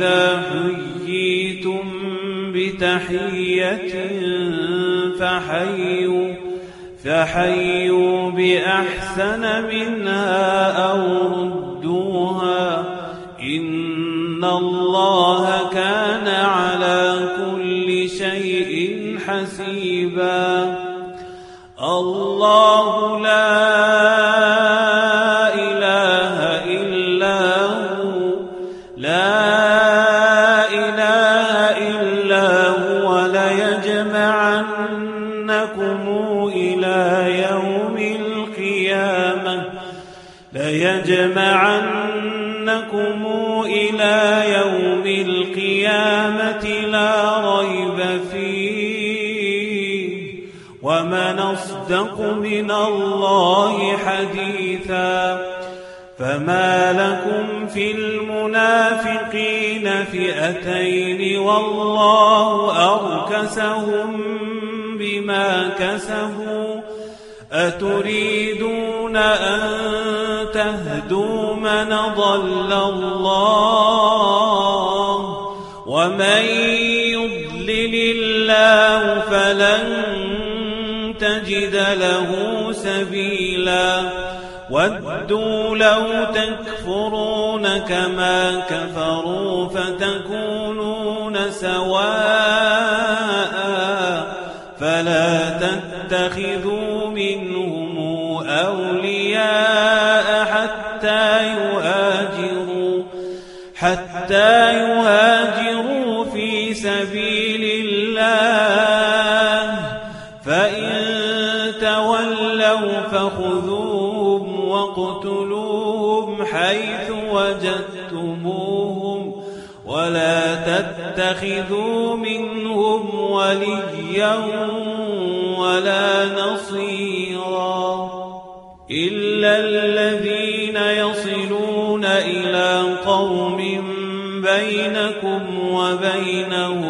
وإذا حييتم بتحية فحيوا فحيوا بأحسن منها أو ردوها أصدق من الله حديثا. فما لكم في المنافقين فئتين والله أركسهم بما كسبوا. أتريدون أن تهدوا من ضل الله ومن يضلل الله تجد له سبيلا. ودوا لو تكفرون كما كفروا فتكونون سواء. فلا تتخذوا منهم أولياء حتى يهاجروا حتى تتخذوا منهم وليا ولا نصيرا إلا الذين يصلون إلى قوم بينكم وبينهم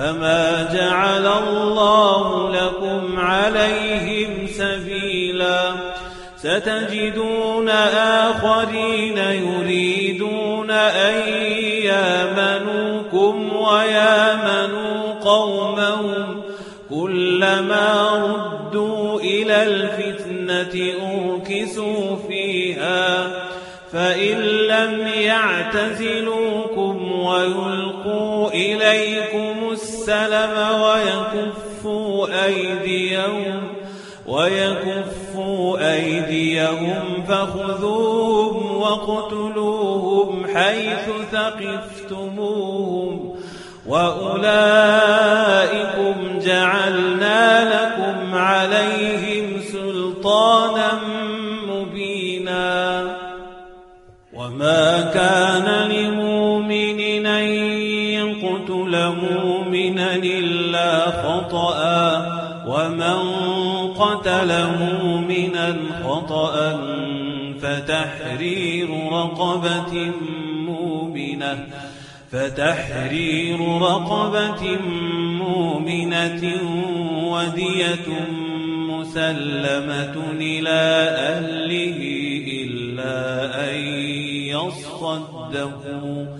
فما جعل الله لكم عليهم سبيلا ستجدون آخرين يريدون أن يامنوكم ويامنوا قومهم كلما ردوا إلى الفتنة أوكسوا فيها فإن لم يعتزلوكم ويلقوا إليكم السلم ويكفوا أيديهم ويكفوا أيديهم فخذوهم واقتلوهم حيث ثقفتموهم. وأولئكم جعلنا لكم عليهم سلطانا مبينا. وما كان لمؤمن قتل مؤمنا خطأ فتحرير رقبة مؤمنة فتحرير رقبة مؤمنة ودية مسلمة إلى أهله إلا أن يصدقوا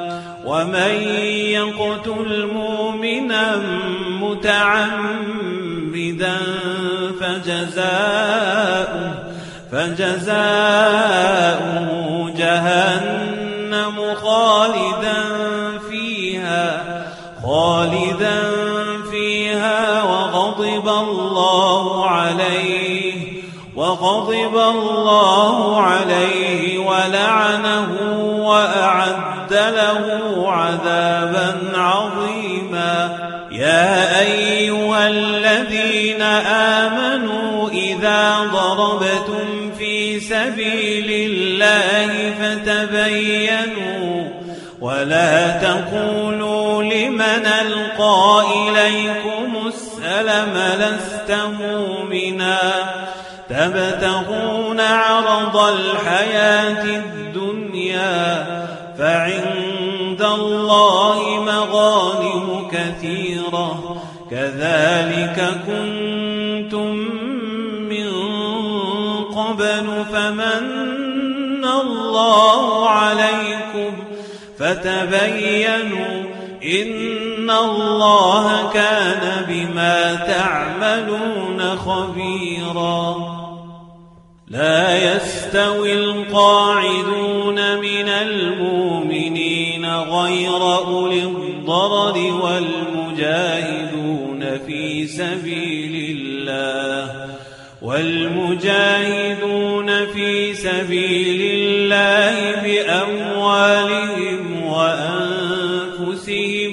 ومن يقتل مؤمنا متعمدا فجزاؤه فجزاؤه جهنم خالدا فيها خالدا فيها وغضب الله عليه وغضب الله عليه ولعنه وأعد له عذابا عظيما. يا أيها الذين آمنوا إذا ضربتم في سبيل الله فتبينوا ولا تقولوا لمن ألقى إليكم السلم لست مؤمنا. تبتغون عرض الحياة الدنيا. كثيرة. كذلك كنتم من قبل فمن الله عليكم فتبينوا إن الله كان بما تعملون خبيراً. لا يستوي القاعدون من المؤمنين غير الضرر والمجاهدون في سبيل الله. والمجاهدون في سبيل الله بأموالهم وأنفسهم.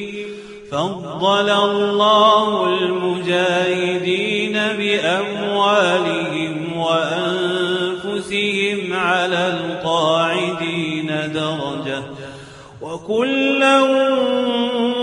فضل الله المجاهدين بأموالهم وأنفسهم على القاعدين درجة. وكلا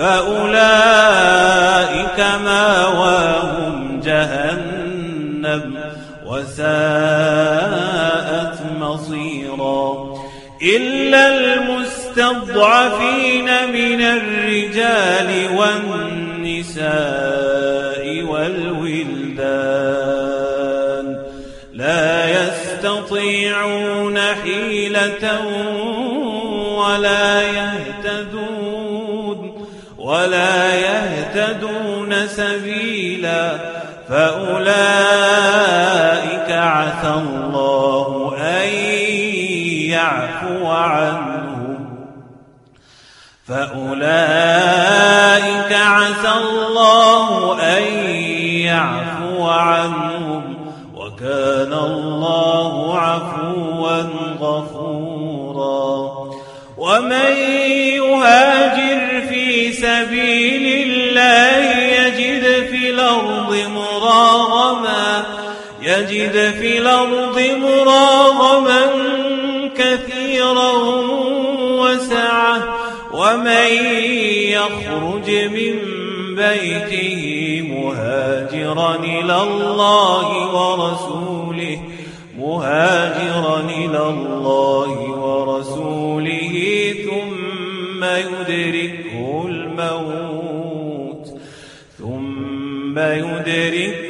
فأولئك ماواهم جهنم وساءت مصيرا إلا المستضعفين من الرجال والنساء والولدان لا يستطيعون حيلة ولا يهتدون سبيلا فأولئك عسى الله أن يعفو عنهم. فأولئك عسى الله أن يعفو عنهم. وكان الله عفوا غفورا. ومن يهاجر في سبيل يجد في الأرض مراغما كثيرا وسعة ومن يخرج من بيته مهاجرا إلى الله ورسوله مهاجرا إلى الله ورسوله ثم يدركه الموت ثم يدركه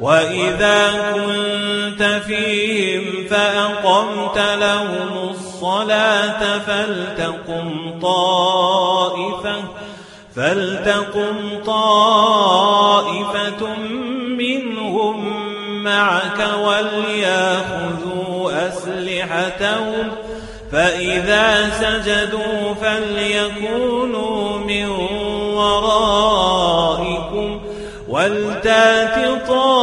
وإذا كنت فيهم فأقمت لهم الصلاة فلتقم طائفة فلتقم طائفة منهم معك وليأخذوا أسلحتهم فإذا سجدوا فليكونوا من ورائكم ولتات طائفة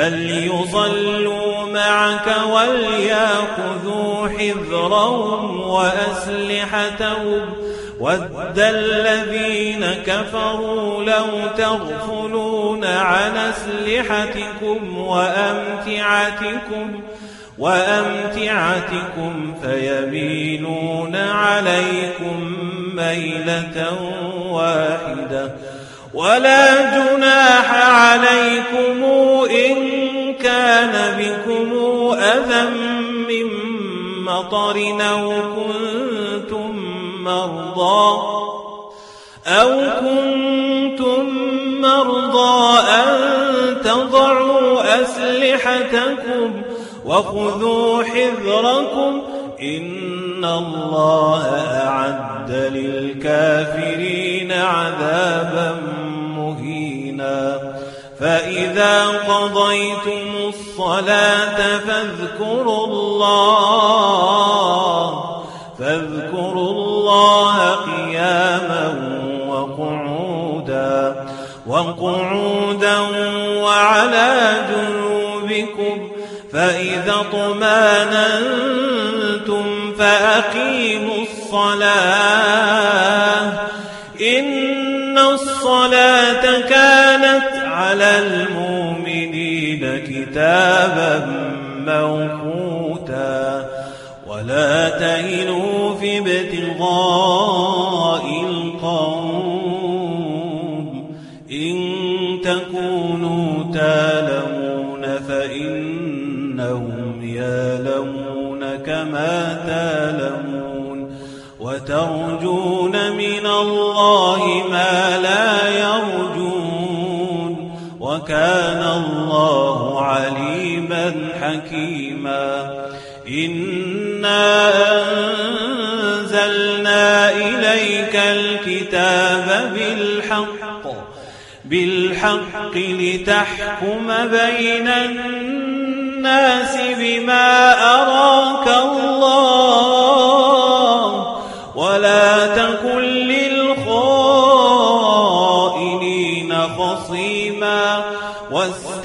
فليصلوا معك وليأخذوا حذرهم وأسلحتهم ود الذين كفروا لو تغفلون عن أسلحتكم وأمتعتكم وأمتعتكم فيميلون عليكم ميلة واحدة ولا جناح عليكم أذى من مطر أو كنتم مرضى أو كنتم مرضى أن تضعوا أسلحتكم وخذوا حذركم إن الله أعد للكافرين عذابا فإذا قضيتم الصلاة فاذكروا الله فاذكروا الله قياما وقعودا وقعودا وعلى جنوبكم فإذا طماننتم فأقيموا الصلاة. كتابا موقوتا ولا تهنوا في ابتغاء القوم إن تكونوا تالمون فإنهم يالمون كما تالمون وترجون من الله ما لا يرجون وكان الله عليما حكيما. إنا أنزلنا إليك الكتاب بالحق بالحق لتحكم بين الناس بما أراك الله ولا